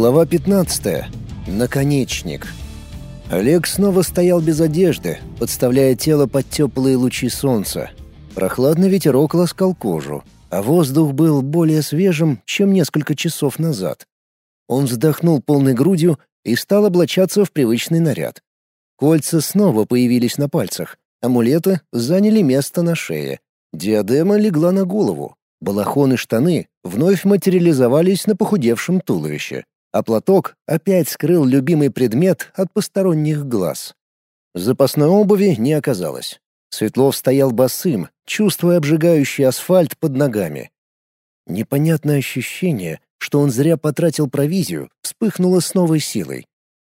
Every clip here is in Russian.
Глава 15. Наконечник. Олег снова стоял без одежды, подставляя тело под теплые лучи солнца. Прохладный ветерок ласкал кожу, а воздух был более свежим, чем несколько часов назад. Он вздохнул полной грудью и стал облачаться в привычный наряд. Кольца снова появились на пальцах, амулеты заняли место на шее, диадема легла на голову, Балахон и штаны вновь материализовались на похудевшем туловище, а платок опять скрыл любимый предмет от посторонних глаз. Запасной обуви не оказалось. Светлов стоял босым, чувствуя обжигающий асфальт под ногами. Непонятное ощущение, что он зря потратил провизию, вспыхнуло с новой силой.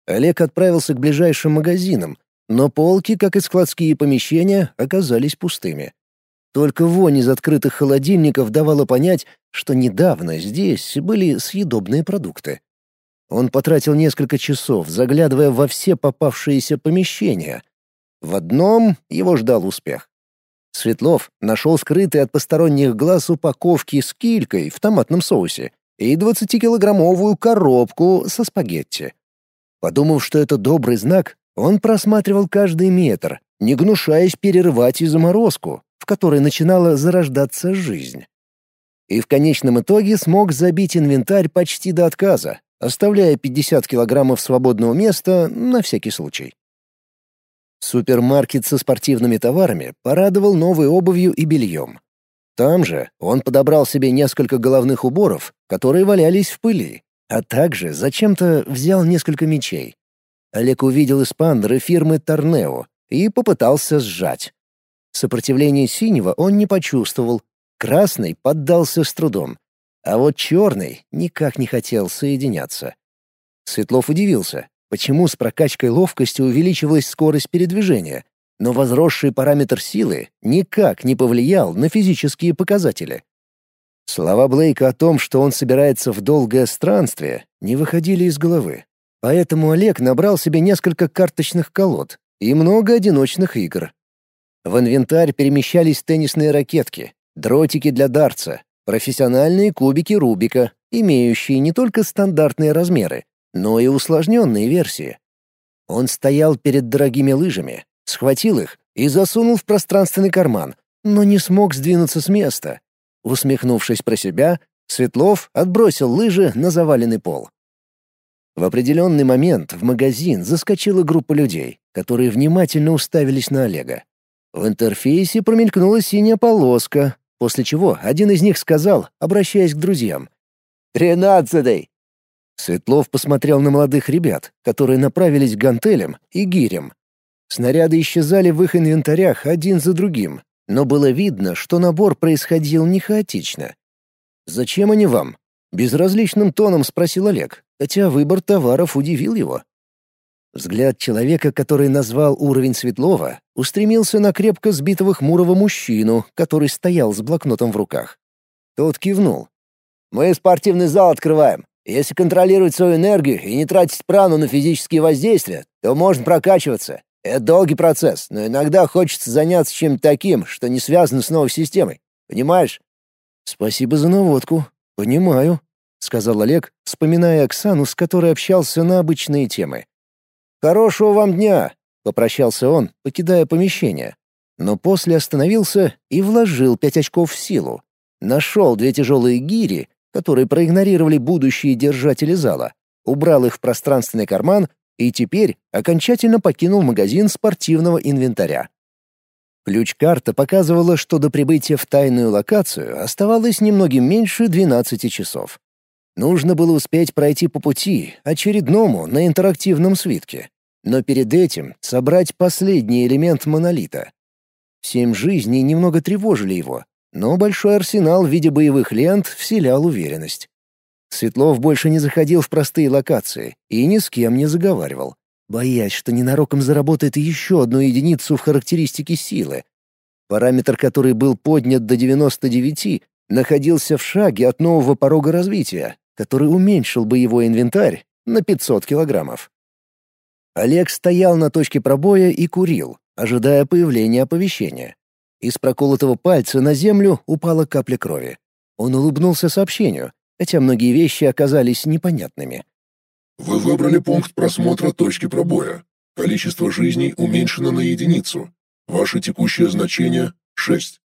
Олег отправился к ближайшим магазинам, но полки, как и складские помещения, оказались пустыми. Только вонь из открытых холодильников давала понять, что недавно здесь были съедобные продукты. Он потратил несколько часов, заглядывая во все попавшиеся помещения. В одном его ждал успех. Светлов нашел скрытые от посторонних глаз упаковки с килькой в томатном соусе и 20-килограммовую коробку со спагетти. Подумав, что это добрый знак, он просматривал каждый метр, не гнушаясь перерывать и заморозку, в которой начинала зарождаться жизнь. И в конечном итоге смог забить инвентарь почти до отказа, оставляя 50 килограммов свободного места на всякий случай. Супермаркет со спортивными товарами порадовал новой обувью и бельем. Там же он подобрал себе несколько головных уборов, которые валялись в пыли, а также зачем-то взял несколько мечей. Олег увидел эспандеры фирмы Торнео и попытался сжать. Сопротивления синего он не почувствовал, красный поддался с трудом, а вот черный никак не хотел соединяться. Светлов удивился, почему с прокачкой ловкости увеличивалась скорость передвижения, но возросший параметр силы никак не повлиял на физические показатели. Слова Блейка о том, что он собирается в долгое странствие, не выходили из головы. Поэтому Олег набрал себе несколько карточных колод и много одиночных игр, в инвентарь перемещались теннисные ракетки, дротики для дартса, профессиональные кубики Рубика, имеющие не только стандартные размеры, но и усложненные версии. Он стоял перед дорогими лыжами, схватил их и засунул в пространственный карман, но не смог сдвинуться с места. Усмехнувшись про себя, Светлов отбросил лыжи на заваленный пол. В определенный момент в магазин заскочила группа людей, которые внимательно уставились на Олега. В интерфейсе промелькнула синяя полоска, после чего один из них сказал, обращаясь к друзьям. «Тринадцатый!» Светлов посмотрел на молодых ребят, которые направились к гантелям и гирям. Снаряды исчезали в их инвентарях один за другим, но было видно, что набор происходил не хаотично. «Зачем они вам?» — безразличным тоном спросил Олег, хотя выбор товаров удивил его. Взгляд человека, который назвал уровень Светлова, устремился на крепко сбитого хмурого мужчину, который стоял с блокнотом в руках. Тот кивнул. «Мы спортивный зал открываем. Если контролировать свою энергию и не тратить прану на физические воздействия, то можно прокачиваться. Это долгий процесс, но иногда хочется заняться чем-то таким, что не связано с новой системой. Понимаешь?» «Спасибо за наводку. Понимаю», — сказал Олег, вспоминая Оксану, с которой общался на обычные темы. «Хорошего вам дня!» — попрощался он, покидая помещение. Но после остановился и вложил пять очков в силу. Нашел две тяжелые гири, которые проигнорировали будущие держатели зала, убрал их в пространственный карман и теперь окончательно покинул магазин спортивного инвентаря. Ключ-карта показывала, что до прибытия в тайную локацию оставалось немногим меньше 12 часов. Нужно было успеть пройти по пути, очередному на интерактивном свитке. Но перед этим собрать последний элемент монолита. Семь жизней немного тревожили его, но большой арсенал в виде боевых лент вселял уверенность. Светлов больше не заходил в простые локации и ни с кем не заговаривал, боясь, что ненароком заработает еще одну единицу в характеристике силы. Параметр, который был поднят до 99, находился в шаге от нового порога развития, который уменьшил бы его инвентарь на 500 килограммов. Олег стоял на точке пробоя и курил, ожидая появления оповещения. Из проколотого пальца на землю упала капля крови. Он улыбнулся сообщению, хотя многие вещи оказались непонятными. Вы выбрали пункт просмотра точки пробоя. Количество жизней уменьшено на единицу. Ваше текущее значение — 6.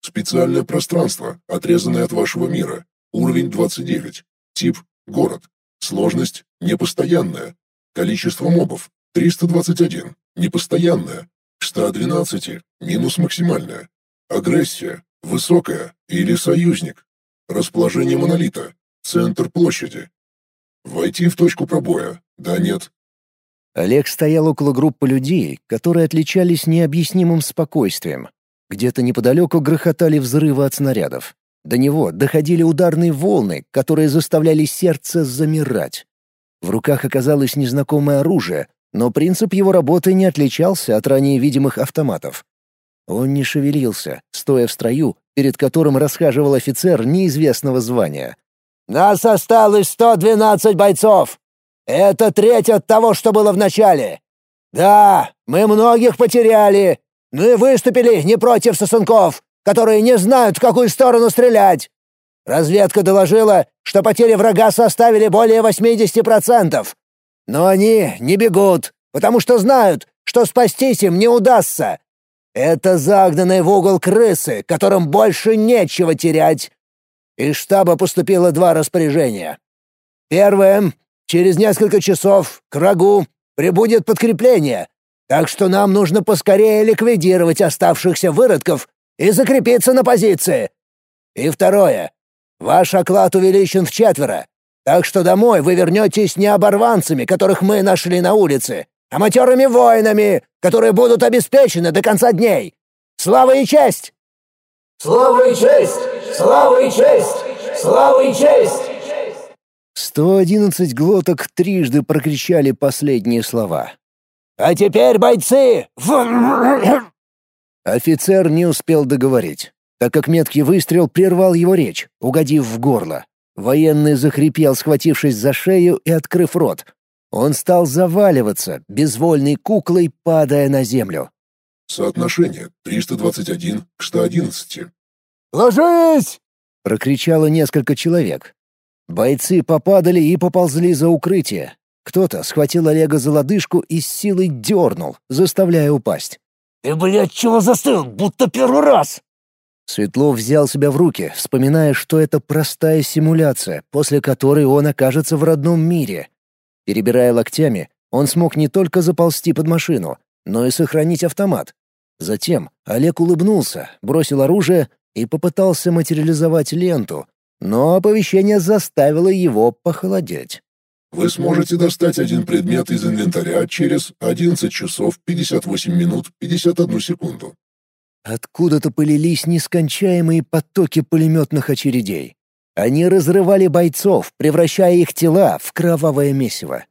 Специальное пространство, отрезанное от вашего мира. Уровень 29. Тип — город. Сложность — непостоянная. Количество мобов — 321. Непостоянная. К 112. Минус максимальная. Агрессия — высокая или союзник. Расположение монолита. Центр площади. Войти в точку пробоя. Да, нет. Олег стоял около группы людей, которые отличались необъяснимым спокойствием. Где-то неподалеку грохотали взрывы от снарядов. До него доходили ударные волны, которые заставляли сердце замирать. В руках оказалось незнакомое оружие, но принцип его работы не отличался от ранее видимых автоматов. Он не шевелился, стоя в строю, перед которым расхаживал офицер неизвестного звания. «Нас осталось 112 бойцов! Это треть от того, что было в начале! Да, мы многих потеряли, мы выступили не против сосунков, которые не знают, в какую сторону стрелять. Разведка доложила, что потери врага составили более 80%. Но они не бегут, потому что знают, что спастись им не удастся. Это загнанные в угол крысы, которым больше нечего терять. Из штаба поступило два распоряжения. Первое. Через несколько часов к врагу прибудет подкрепление, так что нам нужно поскорее ликвидировать оставшихся выродков и закрепиться на позиции. И второе. Ваш оклад увеличен в четверо, так что домой вы вернетесь не оборванцами, которых мы нашли на улице, а матерыми воинами, которые будут обеспечены до конца дней. Слава и честь!» «Слава и честь! Слава и честь! Слава и честь!» Сто одиннадцать глоток трижды прокричали последние слова. «А теперь, бойцы!» Офицер не успел договорить, так как меткий выстрел прервал его речь, угодив в горло. Военный захрипел, схватившись за шею и открыв рот. Он стал заваливаться, безвольной куклой падая на землю. Соотношение 321 к 111. «Ложись!» — прокричало несколько человек. Бойцы попадали и поползли за укрытие, кто-то схватил Олега за лодыжку и с силой дернул, заставляя упасть. «Ты, блядь, чего застыл? Будто первый раз!» Светлов взял себя в руки, вспоминая, что это простая симуляция, после которой он окажется в родном мире. Перебирая локтями, он смог не только заползти под машину, но и сохранить автомат. Затем Олег улыбнулся, бросил оружие и попытался материализовать ленту, но оповещение заставило его похолодеть. Вы сможете достать один предмет из инвентаря через 11 часов 58 минут 51 секунду. Откуда-то полились нескончаемые потоки пулеметных очередей. Они разрывали бойцов, превращая их тела в кровавое месиво.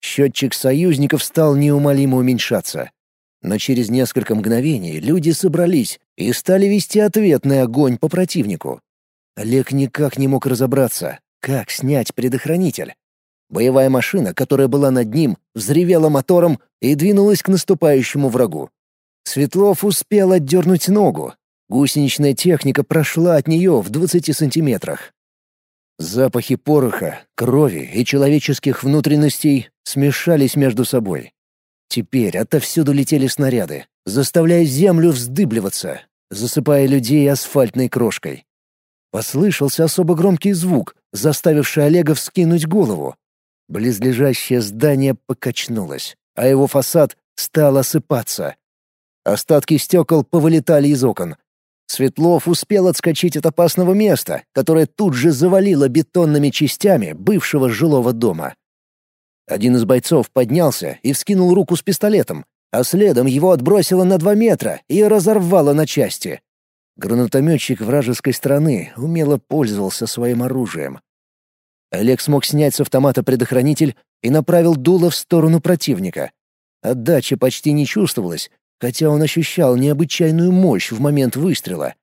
Счетчик союзников стал неумолимо уменьшаться. Но через несколько мгновений люди собрались и стали вести ответный огонь по противнику. Олег никак не мог разобраться, как снять предохранитель. Боевая машина, которая была над ним, взревела мотором и двинулась к наступающему врагу. Светлов успел отдернуть ногу. Гусеничная техника прошла от нее в 20 сантиметрах. Запахи пороха, крови и человеческих внутренностей смешались между собой. Теперь отовсюду летели снаряды, заставляя землю вздыбливаться, засыпая людей асфальтной крошкой. Послышался особо громкий звук, заставивший Олега вскинуть голову. Близлежащее здание покачнулось, а его фасад стал осыпаться. Остатки стекол повылетали из окон. Светлов успел отскочить от опасного места, которое тут же завалило бетонными частями бывшего жилого дома. Один из бойцов поднялся и вскинул руку с пистолетом, а следом его отбросило на два метра и разорвало на части. Гранатометчик вражеской страны умело пользовался своим оружием. Олег смог снять с автомата предохранитель и направил дуло в сторону противника. Отдача почти не чувствовалась, хотя он ощущал необычайную мощь в момент выстрела.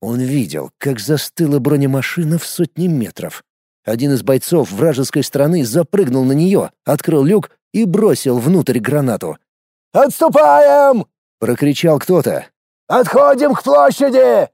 Он видел, как застыла бронемашина в сотни метров. Один из бойцов вражеской страны запрыгнул на нее, открыл люк и бросил внутрь гранату. «Отступаем!» — прокричал кто-то. «Отходим к площади!»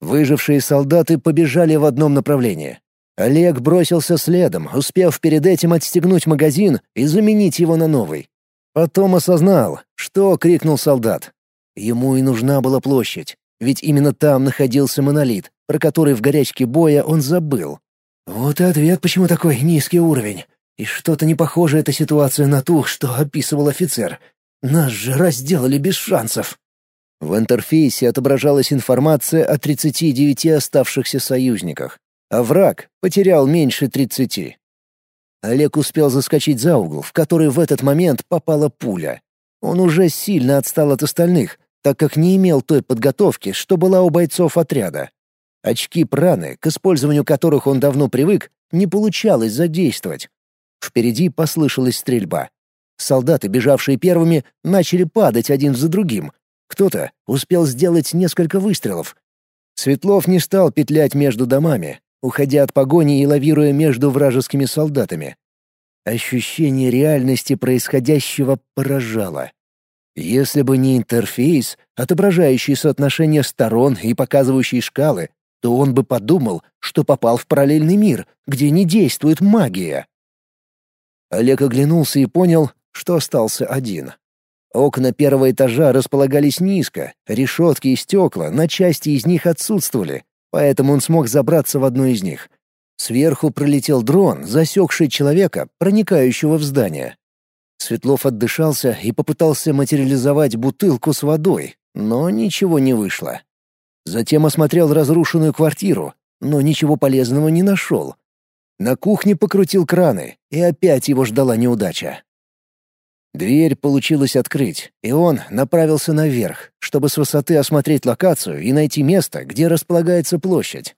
Выжившие солдаты побежали в одном направлении. Олег бросился следом, успев перед этим отстегнуть магазин и заменить его на новый. Потом осознал, что крикнул солдат. Ему и нужна была площадь, ведь именно там находился монолит, про который в горячке боя он забыл. Вот и ответ, почему такой низкий уровень. И что-то не похоже эта ситуация на ту, что описывал офицер. Нас же разделали без шансов. В интерфейсе отображалась информация о 39 оставшихся союзниках, а враг потерял меньше 30. Олег успел заскочить за угол, в который в этот момент попала пуля. Он уже сильно отстал от остальных, так как не имел той подготовки, что была у бойцов отряда. Очки праны, к использованию которых он давно привык, не получалось задействовать. Впереди послышалась стрельба. Солдаты, бежавшие первыми, начали падать один за другим, кто-то успел сделать несколько выстрелов. Светлов не стал петлять между домами, уходя от погони и лавируя между вражескими солдатами. Ощущение реальности происходящего поражало. Если бы не интерфейс, отображающий соотношение сторон и показывающий шкалы, то он бы подумал, что попал в параллельный мир, где не действует магия. Олег оглянулся и понял, что остался один. Окна первого этажа располагались низко, решетки и стекла на части из них отсутствовали, поэтому он смог забраться в одну из них. Сверху пролетел дрон, засекший человека, проникающего в здание. Светлов отдышался и попытался материализовать бутылку с водой, но ничего не вышло. Затем осмотрел разрушенную квартиру, но ничего полезного не нашел. На кухне покрутил краны, и опять его ждала неудача. Дверь получилось открыть, и он направился наверх, чтобы с высоты осмотреть локацию и найти место, где располагается площадь.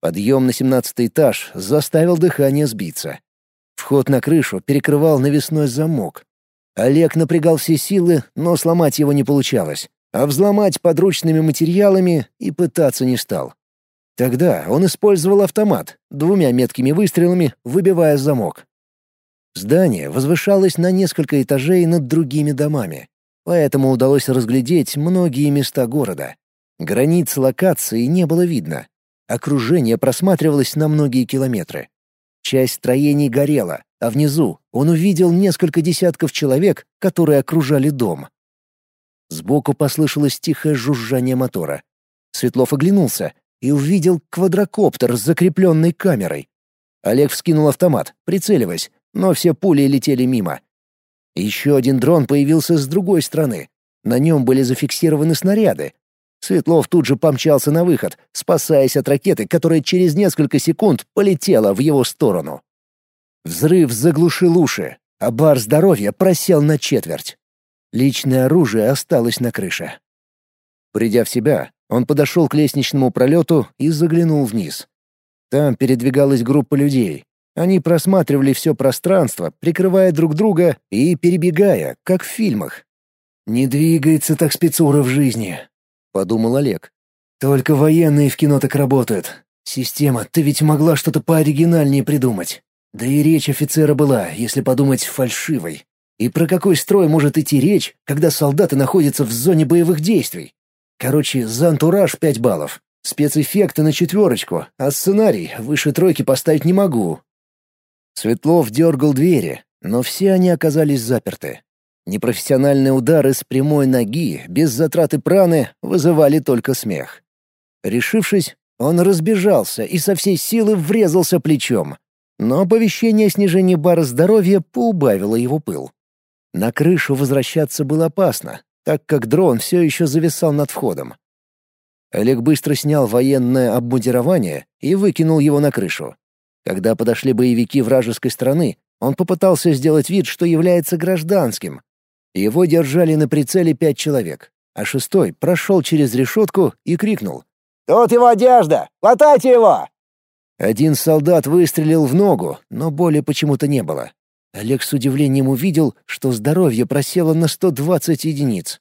Подъем на семнадцатый этаж заставил дыхание сбиться. Вход на крышу перекрывал навесной замок. Олег напрягал все силы, но сломать его не получалось, а взломать подручными материалами и пытаться не стал. Тогда он использовал автомат, двумя меткими выстрелами выбивая замок. Здание возвышалось на несколько этажей над другими домами, поэтому удалось разглядеть многие места города. Границ локации не было видно. Окружение просматривалось на многие километры. Часть строений горела, а внизу он увидел несколько десятков человек, которые окружали дом. Сбоку послышалось тихое жужжание мотора. Светлов оглянулся и увидел квадрокоптер с закрепленной камерой. Олег вскинул автомат, прицеливаясь, но все пули летели мимо. Еще один дрон появился с другой стороны. На нем были зафиксированы снаряды. Светлов тут же помчался на выход, спасаясь от ракеты, которая через несколько секунд полетела в его сторону. Взрыв заглушил уши, а бар здоровья просел на четверть. Личное оружие осталось на крыше. Придя в себя, он подошел к лестничному пролету и заглянул вниз. Там передвигалась группа людей, они просматривали все пространство, прикрывая друг друга и перебегая, как в фильмах. «Не двигается так спецура в жизни», — подумал Олег. «Только военные в кино так работают. Система, ты ведь могла что-то пооригинальнее придумать. Да и речь офицера была, если подумать, фальшивой. И про какой строй может идти речь, когда солдаты находятся в зоне боевых действий? Короче, за антураж пять баллов. Спецэффекты на четверочку, а сценарий выше тройки поставить не могу, Светлов дергал двери, но все они оказались заперты. Непрофессиональные удары с прямой ноги, без затраты праны, вызывали только смех. Решившись, он разбежался и со всей силы врезался плечом. Но оповещение о снижении бара здоровья поубавило его пыл. На крышу возвращаться было опасно, так как дрон все еще зависал над входом. Олег быстро снял военное обмундирование и выкинул его на крышу. Когда подошли боевики вражеской страны, он попытался сделать вид, что является гражданским. Его держали на прицеле пять человек, а шестой прошел через решетку и крикнул. «Тут его одежда! Хватайте его!» Один солдат выстрелил в ногу, но боли почему-то не было. Олег с удивлением увидел, что здоровье просело на 120 единиц.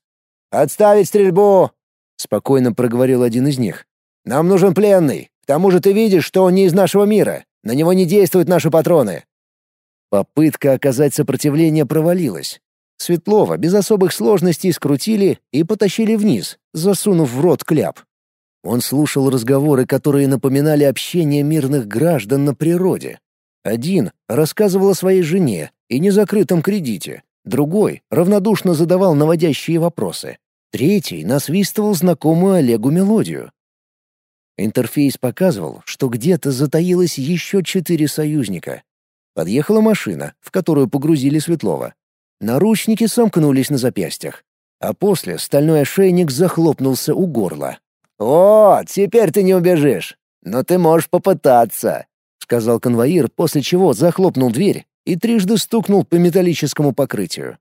«Отставить стрельбу!» — спокойно проговорил один из них. «Нам нужен пленный. Тому же ты видишь, что он не из нашего мира. На него не действуют наши патроны». Попытка оказать сопротивление провалилась. Светлова без особых сложностей скрутили и потащили вниз, засунув в рот кляп. Он слушал разговоры, которые напоминали общение мирных граждан на природе. Один рассказывал о своей жене и незакрытом кредите, другой равнодушно задавал наводящие вопросы, третий насвистывал знакомую Олегу мелодию. Интерфейс показывал, что где-то затаилось еще четыре союзника. Подъехала машина, в которую погрузили Светлова. Наручники сомкнулись на запястьях, а после стальной ошейник захлопнулся у горла. «О, теперь ты не убежишь, но ты можешь попытаться», — сказал конвоир, после чего захлопнул дверь и трижды стукнул по металлическому покрытию.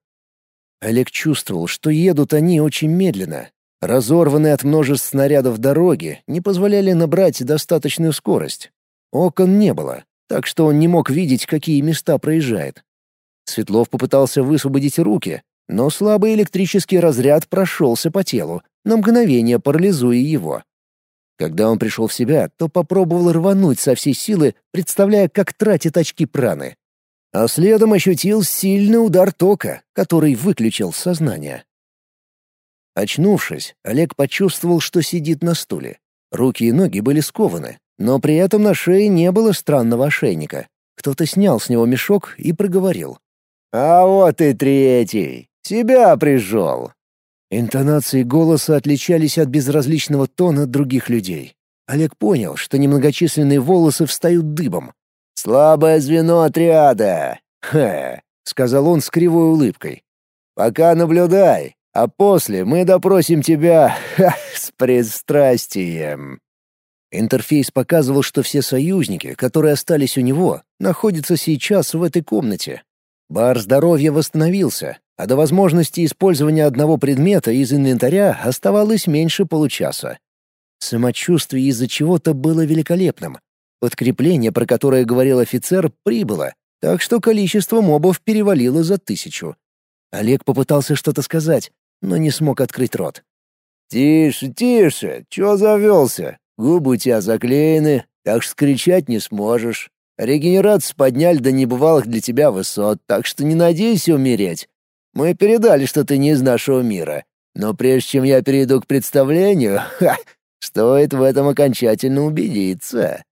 Олег чувствовал, что едут они очень медленно. Разорванные от множеств снарядов дороги не позволяли набрать достаточную скорость. Окон не было, так что он не мог видеть, какие места проезжает. Светлов попытался высвободить руки, но слабый электрический разряд прошелся по телу, на мгновение парализуя его. Когда он пришел в себя, то попробовал рвануть со всей силы, представляя, как тратит очки праны. А следом ощутил сильный удар тока, который выключил сознание. Очнувшись, Олег почувствовал, что сидит на стуле. Руки и ноги были скованы, но при этом на шее не было странного ошейника. Кто-то снял с него мешок и проговорил. «А вот и третий! Себя пришел!» Интонации голоса отличались от безразличного тона других людей. Олег понял, что немногочисленные волосы встают дыбом. «Слабое звено отряда!» «Ха!» — сказал он с кривой улыбкой. «Пока наблюдай, а после мы допросим тебя ха, с пристрастием». Интерфейс показывал, что все союзники, которые остались у него, находятся сейчас в этой комнате. Бар здоровья восстановился, а до возможности использования одного предмета из инвентаря оставалось меньше получаса. Самочувствие из-за чего-то было великолепным. Подкрепление, про которое говорил офицер, прибыло, так что количество мобов перевалило за тысячу. Олег попытался что-то сказать, но не смог открыть рот. «Тише, тише, чё завелся? Губы у тебя заклеены, так что скричать не сможешь. Регенерацию подняли до небывалых для тебя высот, так что не надейся умереть. Мы передали, что ты не из нашего мира. Но прежде чем я перейду к представлению, ха, стоит в этом окончательно убедиться».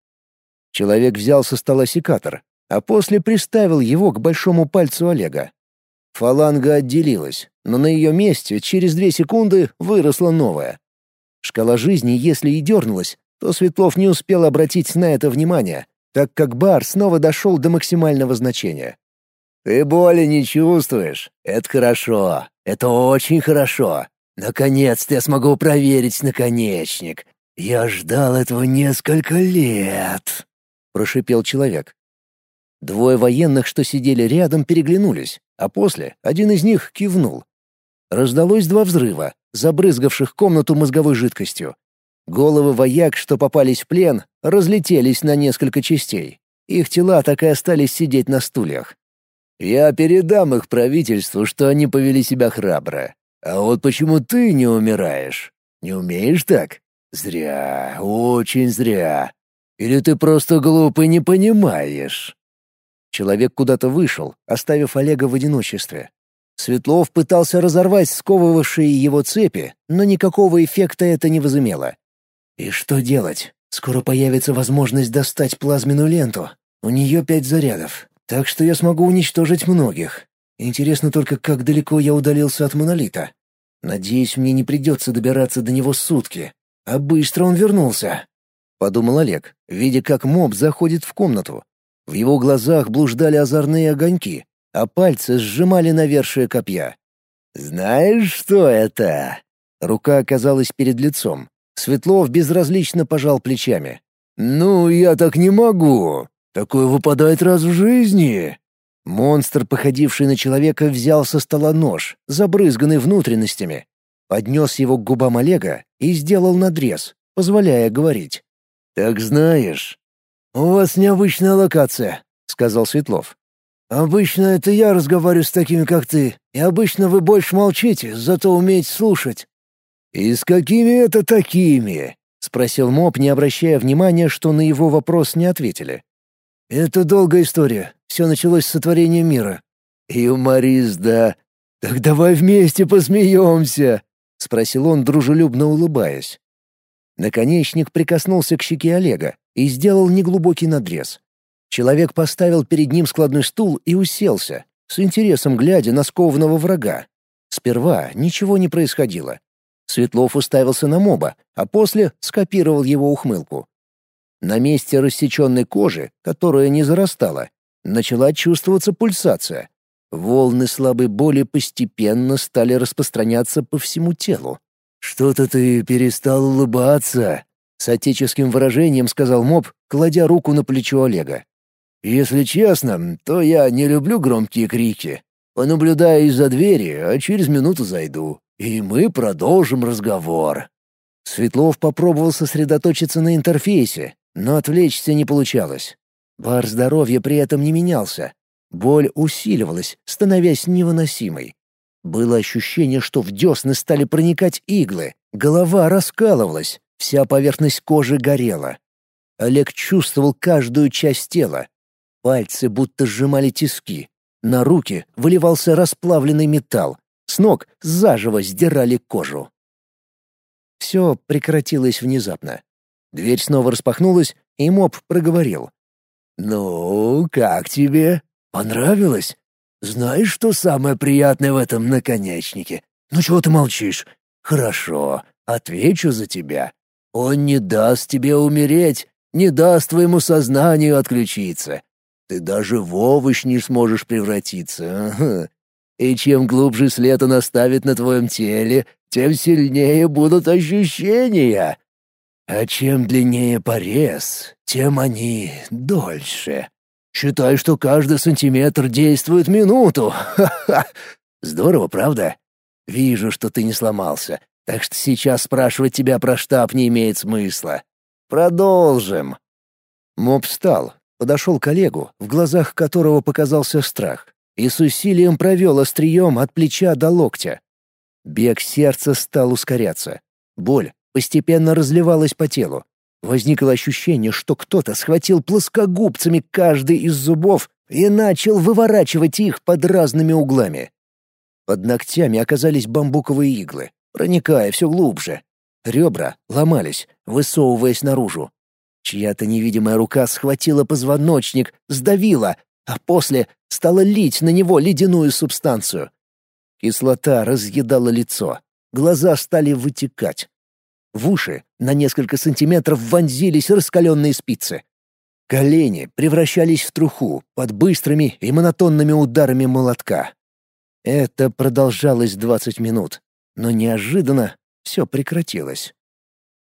Человек взял со стола секатор, а после приставил его к большому пальцу Олега. Фаланга отделилась, но на ее месте через две секунды выросла новая. Шкала жизни, если и дернулась, то Светлов не успел обратить на это внимание, так как бар снова дошел до максимального значения. «Ты боли не чувствуешь? Это хорошо. Это очень хорошо. Наконец-то я смогу проверить наконечник. Я ждал этого несколько лет», — прошипел человек. Двое военных, что сидели рядом, переглянулись, а после один из них кивнул. Раздалось два взрыва, забрызгавших комнату мозговой жидкостью. Головы вояк, что попались в плен, разлетелись на несколько частей. Их тела так и остались сидеть на стульях. Я передам их правительству, что они повели себя храбро. А вот почему ты не умираешь? Не умеешь так? Зря, очень зря. Или ты просто глупый не понимаешь?» Человек куда-то вышел, оставив Олега в одиночестве. Светлов пытался разорвать сковывавшие его цепи, но никакого эффекта это не возымело. И что делать? Скоро появится возможность достать плазменную ленту. У нее пять зарядов. Так что я смогу уничтожить многих. Интересно только, как далеко я удалился от монолита. Надеюсь, мне не придется добираться до него сутки. А быстро он вернулся. Подумал Олег, видя, как моб заходит в комнату. В его глазах блуждали озорные огоньки, а пальцы сжимали навершие копья. «Знаешь, что это?» Рука оказалась перед лицом. Светлов безразлично пожал плечами. «Ну, я так не могу. Такое выпадает раз в жизни». Монстр, походивший на человека, взял со стола нож, забрызганный внутренностями, поднес его к губам Олега и сделал надрез, позволяя говорить. «Так знаешь, у вас необычная локация», — сказал Светлов. «Обычно это я разговариваю с такими, как ты, и обычно вы больше молчите, зато умеете слушать». «И с какими это такими?» — спросил Моб, не обращая внимания, что на его вопрос не ответили. Это долгая история. Все началось с сотворения мира. Юморист, да. Так давай вместе посмеемся, спросил он, дружелюбно улыбаясь. Наконечник прикоснулся к щеке Олега и сделал неглубокий надрез. Человек поставил перед ним складной стул и уселся, с интересом глядя на скованного врага. Сперва ничего не происходило. Светлов уставился на моба, а после скопировал его ухмылку. На месте рассеченной кожи, которая не зарастала, начала чувствоваться пульсация. Волны слабой боли постепенно стали распространяться по всему телу. «Что-то ты перестал улыбаться», — с отеческим выражением сказал моб, кладя руку на плечо Олега. «Если честно, то я не люблю громкие крики. Понаблюдаю из-за двери, а через минуту зайду, и мы продолжим разговор». Светлов попробовал сосредоточиться на интерфейсе, но отвлечься не получалось. Бар здоровья при этом не менялся. Боль усиливалась, становясь невыносимой. Было ощущение, что в десны стали проникать иглы, голова раскалывалась, вся поверхность кожи горела. Олег чувствовал каждую часть тела. Пальцы будто сжимали тиски. На руки выливался расплавленный металл. С ног заживо сдирали кожу. Все прекратилось внезапно. Дверь снова распахнулась, и моб проговорил. «Ну, как тебе? Понравилось? Знаешь, что самое приятное в этом наконечнике? Ну чего ты молчишь? Хорошо, отвечу за тебя. Он не даст тебе умереть, не даст твоему сознанию отключиться. Ты даже в овощ не сможешь превратиться. И чем глубже след он оставит на твоем теле, тем сильнее будут ощущения. А чем длиннее порез, тем они дольше. Считай, что каждый сантиметр действует минуту. Ха-ха! Здорово, правда? Вижу, что ты не сломался, так что сейчас спрашивать тебя про штаб не имеет смысла. Продолжим. Моб встал, подошел к коллегу, в глазах которого показался страх, и с усилием провел острием от плеча до локтя. Бег сердца стал ускоряться. Боль, постепенно разливалась по телу. Возникло ощущение, что кто-то схватил плоскогубцами каждый из зубов и начал выворачивать их под разными углами. Под ногтями оказались бамбуковые иглы, проникая все глубже. Ребра ломались, высовываясь наружу. Чья-то невидимая рука схватила позвоночник, сдавила, а после стала лить на него ледяную субстанцию. Кислота разъедала лицо, глаза стали вытекать. В уши на несколько сантиметров вонзились раскаленные спицы. Колени превращались в труху под быстрыми и монотонными ударами молотка. Это продолжалось двадцать минут, но неожиданно все прекратилось.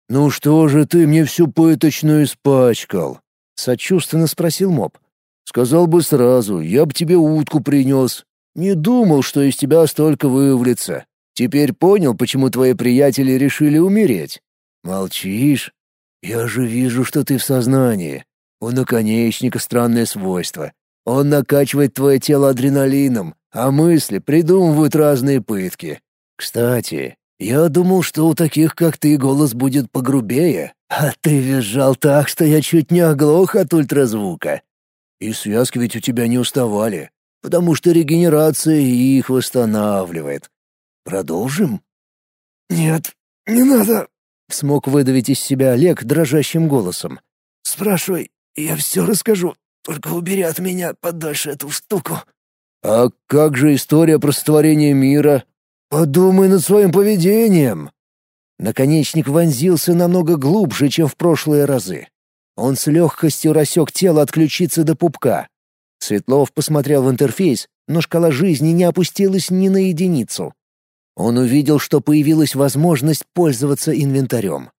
«Ну что же ты мне всю пыточную испачкал?» — сочувственно спросил моб. «Сказал бы сразу, я бы тебе утку принес. Не думал, что из тебя столько вывалится. Теперь понял, почему твои приятели решили умереть. Молчишь? Я же вижу, что ты в сознании. У наконечника странное свойство. Он накачивает твое тело адреналином, а мысли придумывают разные пытки. Кстати, я думал, что у таких, как ты, голос будет погрубее, а ты визжал так, что я чуть не оглох от ультразвука. И связки ведь у тебя не уставали, потому что регенерация их восстанавливает. Продолжим? Нет, не надо, смог выдавить из себя Олег дрожащим голосом. Спрашивай, я все расскажу, только убери от меня подальше эту штуку. А как же история про сотворение мира? Подумай над своим поведением. Наконечник вонзился намного глубже, чем в прошлые разы. Он с легкостью рассек тело от ключицы до пупка. Светлов посмотрел в интерфейс, но шкала жизни не опустилась ни на единицу. Он увидел, что появилась возможность пользоваться инвентарем.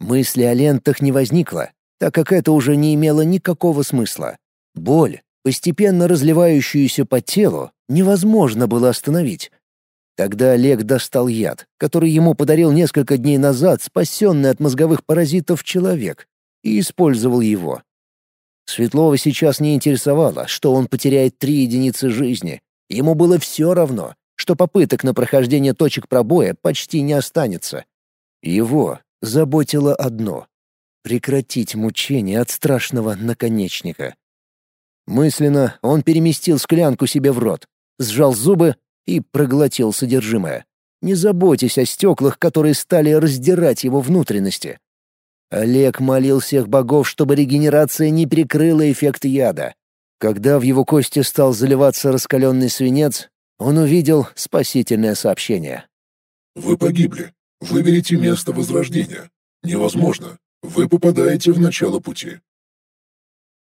Мысли о лентах не возникло, так как это уже не имело никакого смысла. Боль, постепенно разливающуюся по телу, невозможно было остановить. Тогда Олег достал яд, который ему подарил несколько дней назад спасенный от мозговых паразитов человек, и использовал его. Светлова сейчас не интересовало, что он потеряет три единицы жизни. Ему было все равно, что попыток на прохождение точек пробоя почти не останется. Его заботило одно — прекратить мучение от страшного наконечника. Мысленно он переместил склянку себе в рот, сжал зубы и проглотил содержимое. Не заботясь о стеклах, которые стали раздирать его внутренности. Олег молил всех богов, чтобы регенерация не перекрыла эффект яда. Когда в его кости стал заливаться раскаленный свинец, он увидел спасительное сообщение. «Вы погибли. Выберите место возрождения. Невозможно. Вы попадаете в начало пути.